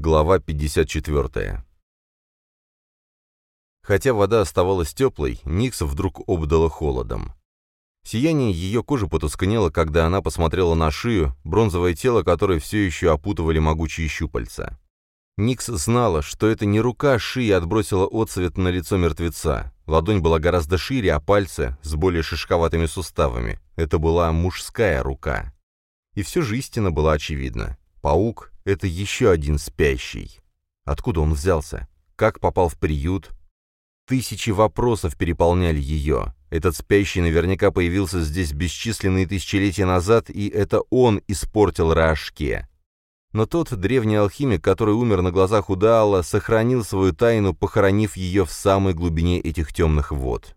Глава 54. Хотя вода оставалась теплой, Никс вдруг обдала холодом. Сияние ее кожи потускнело, когда она посмотрела на шию, бронзовое тело, которое все еще опутывали могучие щупальца. Никс знала, что это не рука шии отбросила отцвет на лицо мертвеца. Ладонь была гораздо шире, а пальцы с более шишковатыми суставами. Это была мужская рука. И все же истина была очевидна. Паук — это еще один спящий. Откуда он взялся? Как попал в приют? Тысячи вопросов переполняли ее. Этот спящий наверняка появился здесь бесчисленные тысячелетия назад, и это он испортил Рашке. Но тот древний алхимик, который умер на глазах у Даала, сохранил свою тайну, похоронив ее в самой глубине этих темных вод.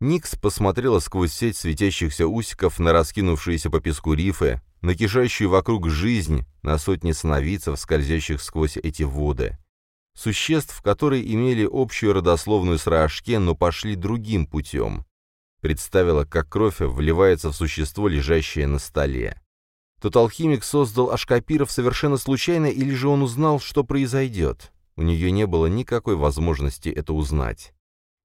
Никс посмотрела сквозь сеть светящихся усиков на раскинувшиеся по песку рифы, на кишащую вокруг жизнь, на сотни сновидцев, скользящих сквозь эти воды. Существ, которые имели общую родословную с Раашке, но пошли другим путем. Представила, как кровь вливается в существо, лежащее на столе. Тот алхимик создал ашкапиров совершенно случайно, или же он узнал, что произойдет? У нее не было никакой возможности это узнать.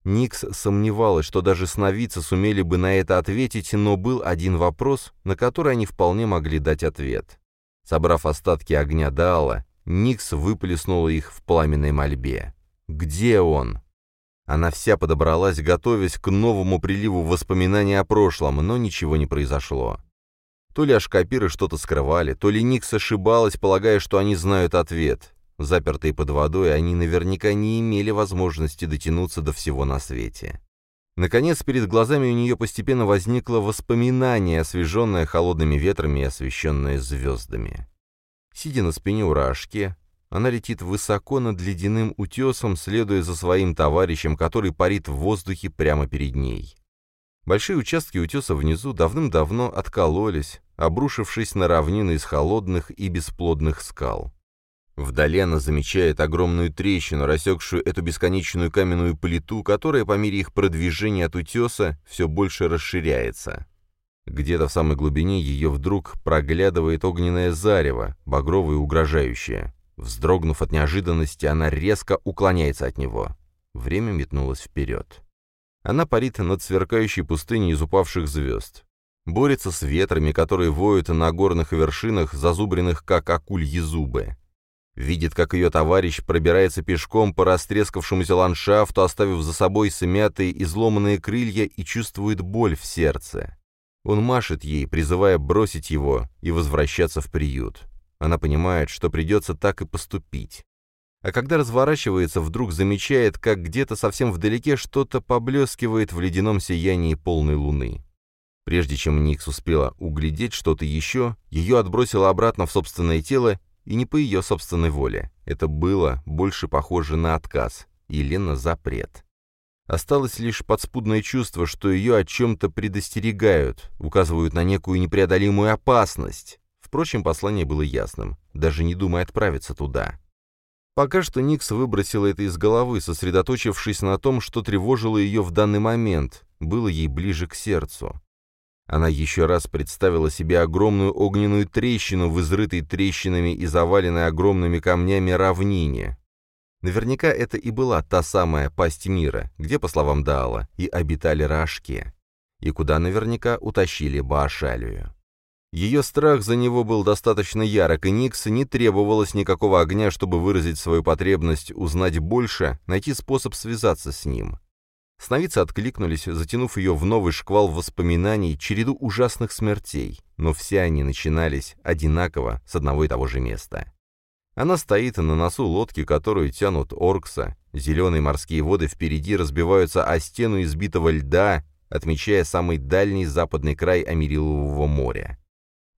Никс сомневалась, что даже сновидцы сумели бы на это ответить, но был один вопрос, на который они вполне могли дать ответ. Собрав остатки огня Даала, Никс выплеснула их в пламенной мольбе. «Где он?» Она вся подобралась, готовясь к новому приливу воспоминаний о прошлом, но ничего не произошло. То ли ашкапиры что-то скрывали, то ли Никс ошибалась, полагая, что они знают ответ. Запертые под водой, они наверняка не имели возможности дотянуться до всего на свете. Наконец, перед глазами у нее постепенно возникло воспоминание, освеженное холодными ветрами и освещенное звездами. Сидя на спине у Рашки, она летит высоко над ледяным утесом, следуя за своим товарищем, который парит в воздухе прямо перед ней. Большие участки утеса внизу давным-давно откололись, обрушившись на равнины из холодных и бесплодных скал. Вдали она замечает огромную трещину, рассекшую эту бесконечную каменную плиту, которая по мере их продвижения от утеса все больше расширяется. Где-то в самой глубине ее вдруг проглядывает огненное зарево, багровое и угрожающее. Вздрогнув от неожиданности, она резко уклоняется от него. Время метнулось вперед. Она парит над сверкающей пустыней из упавших звезд. Борется с ветрами, которые воют на горных вершинах, зазубренных как акульи зубы. Видит, как ее товарищ пробирается пешком по растрескавшемуся ландшафту, оставив за собой смятые изломанные крылья и чувствует боль в сердце. Он машет ей, призывая бросить его и возвращаться в приют. Она понимает, что придется так и поступить. А когда разворачивается, вдруг замечает, как где-то совсем вдалеке что-то поблескивает в ледяном сиянии полной луны. Прежде чем Никс успела углядеть что-то еще, ее отбросило обратно в собственное тело и не по ее собственной воле. Это было больше похоже на отказ или на запрет. Осталось лишь подспудное чувство, что ее о чем-то предостерегают, указывают на некую непреодолимую опасность. Впрочем, послание было ясным, даже не думая отправиться туда. Пока что Никс выбросила это из головы, сосредоточившись на том, что тревожило ее в данный момент, было ей ближе к сердцу. Она еще раз представила себе огромную огненную трещину в изрытой трещинами и заваленной огромными камнями равнине. Наверняка это и была та самая пасть мира, где, по словам Даала, и обитали Рашки, и куда наверняка утащили Баашалию. Ее страх за него был достаточно ярок, и Никс не требовалось никакого огня, чтобы выразить свою потребность узнать больше, найти способ связаться с ним. Сновидцы откликнулись, затянув ее в новый шквал воспоминаний, череду ужасных смертей, но все они начинались одинаково с одного и того же места. Она стоит на носу лодки, которую тянут оркса, зеленые морские воды впереди разбиваются о стену избитого льда, отмечая самый дальний западный край Америлового моря.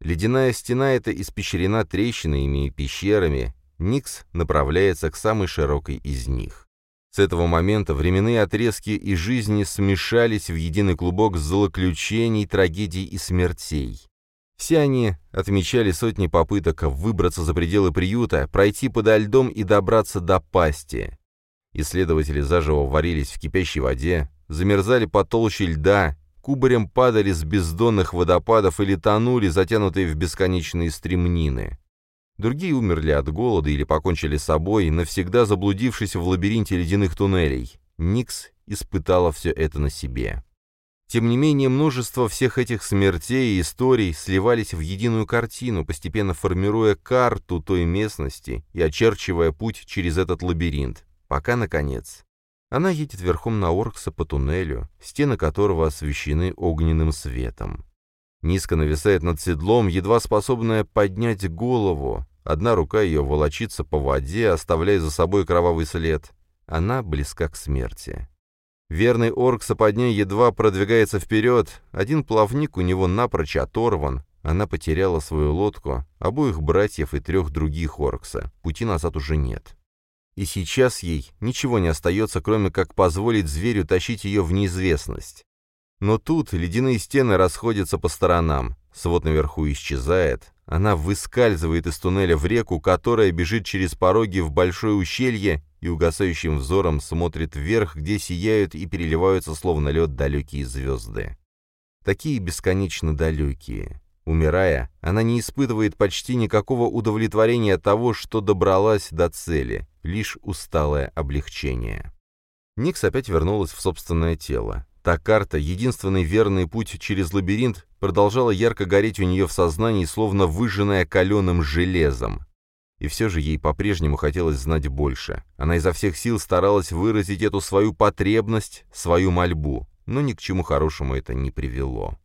Ледяная стена эта испещрена трещинами и пещерами, Никс направляется к самой широкой из них. С этого момента временные отрезки и жизни смешались в единый клубок злоключений, трагедий и смертей. Все они отмечали сотни попыток выбраться за пределы приюта, пройти подо льдом и добраться до пасти. Исследователи заживо варились в кипящей воде, замерзали по толще льда, кубарем падали с бездонных водопадов или тонули, затянутые в бесконечные стремнины. Другие умерли от голода или покончили с собой, навсегда заблудившись в лабиринте ледяных туннелей. Никс испытала все это на себе. Тем не менее, множество всех этих смертей и историй сливались в единую картину, постепенно формируя карту той местности и очерчивая путь через этот лабиринт, пока, наконец, она едет верхом на Оркса по туннелю, стены которого освещены огненным светом. Низко нависает над седлом, едва способная поднять голову. Одна рука ее волочится по воде, оставляя за собой кровавый след. Она близка к смерти. Верный орк саподня едва продвигается вперед, один плавник у него напрочь оторван, она потеряла свою лодку, обоих братьев и трех других оркса, пути назад уже нет. И сейчас ей ничего не остается, кроме как позволить зверю тащить ее в неизвестность. Но тут ледяные стены расходятся по сторонам, свод наверху исчезает, она выскальзывает из туннеля в реку, которая бежит через пороги в большое ущелье и угасающим взором смотрит вверх, где сияют и переливаются словно лед далекие звезды. Такие бесконечно далекие. Умирая, она не испытывает почти никакого удовлетворения того, что добралась до цели, лишь усталое облегчение. Никс опять вернулась в собственное тело. Та карта, единственный верный путь через лабиринт, продолжала ярко гореть у нее в сознании, словно выжженная каленым железом. И все же ей по-прежнему хотелось знать больше. Она изо всех сил старалась выразить эту свою потребность, свою мольбу, но ни к чему хорошему это не привело.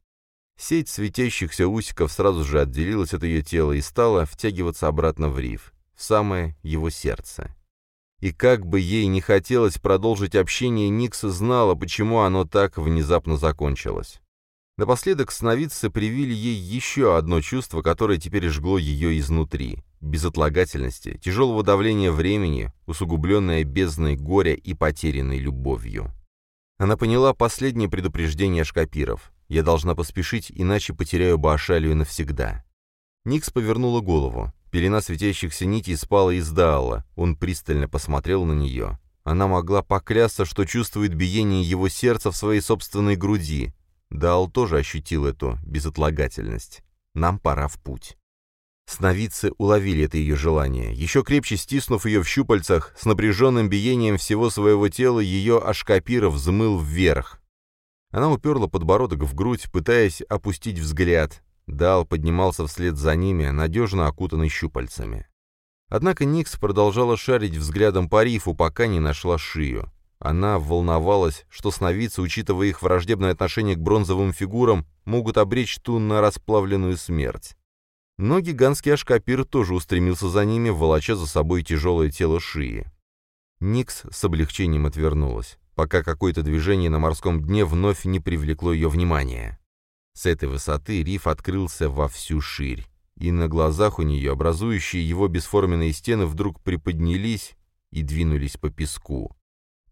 Сеть светящихся усиков сразу же отделилась от ее тела и стала втягиваться обратно в риф, в самое его сердце. И как бы ей не хотелось продолжить общение, Никс знала, почему оно так внезапно закончилось. Напоследок сновидцы привили ей еще одно чувство, которое теперь жгло ее изнутри безотлагательности, тяжелого давления времени, усугубленное бездной горя и потерянной любовью. Она поняла последнее предупреждение шкапиров. «Я должна поспешить, иначе потеряю Баашалию навсегда». Никс повернула голову. Пелена светящихся нитей спала из Даала. Он пристально посмотрел на нее. Она могла поклясться, что чувствует биение его сердца в своей собственной груди. Даал тоже ощутил эту безотлагательность. «Нам пора в путь». Сновидцы уловили это ее желание. Еще крепче стиснув ее в щупальцах, с напряженным биением всего своего тела ее ашкапира взмыл вверх. Она уперла подбородок в грудь, пытаясь опустить взгляд. Дал поднимался вслед за ними, надежно окутанный щупальцами. Однако Никс продолжала шарить взглядом по рифу, пока не нашла шию. Она волновалась, что сновидцы, учитывая их враждебное отношение к бронзовым фигурам, могут обречь ту на расплавленную смерть. Но гигантский ашкапир тоже устремился за ними, волоча за собой тяжелое тело шии. Никс с облегчением отвернулась, пока какое-то движение на морском дне вновь не привлекло ее внимания. С этой высоты риф открылся во всю ширь, и на глазах у нее образующие его бесформенные стены вдруг приподнялись и двинулись по песку.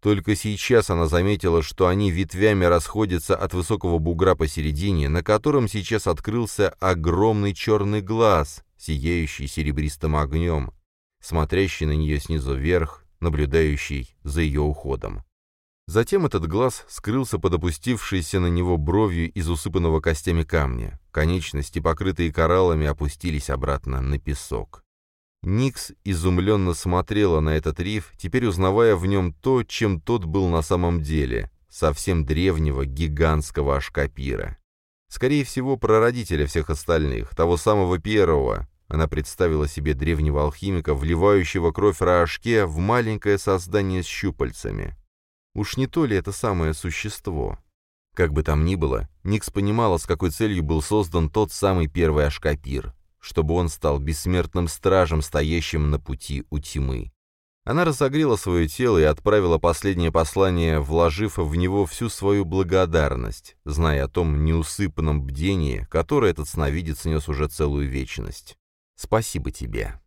Только сейчас она заметила, что они ветвями расходятся от высокого бугра посередине, на котором сейчас открылся огромный черный глаз, сияющий серебристым огнем, смотрящий на нее снизу вверх, наблюдающий за ее уходом. Затем этот глаз скрылся под опустившейся на него бровью из усыпанного костями камня. Конечности, покрытые кораллами, опустились обратно на песок. Никс изумленно смотрела на этот риф, теперь узнавая в нем то, чем тот был на самом деле, совсем древнего гигантского ашкапира. Скорее всего, прародителя всех остальных, того самого первого. Она представила себе древнего алхимика, вливающего кровь Раашке в маленькое создание с щупальцами. Уж не то ли это самое существо? Как бы там ни было, Никс понимала, с какой целью был создан тот самый первый ашкапир чтобы он стал бессмертным стражем, стоящим на пути у тьмы. Она разогрела свое тело и отправила последнее послание, вложив в него всю свою благодарность, зная о том неусыпанном бдении, которое этот сновидец нес уже целую вечность. «Спасибо тебе».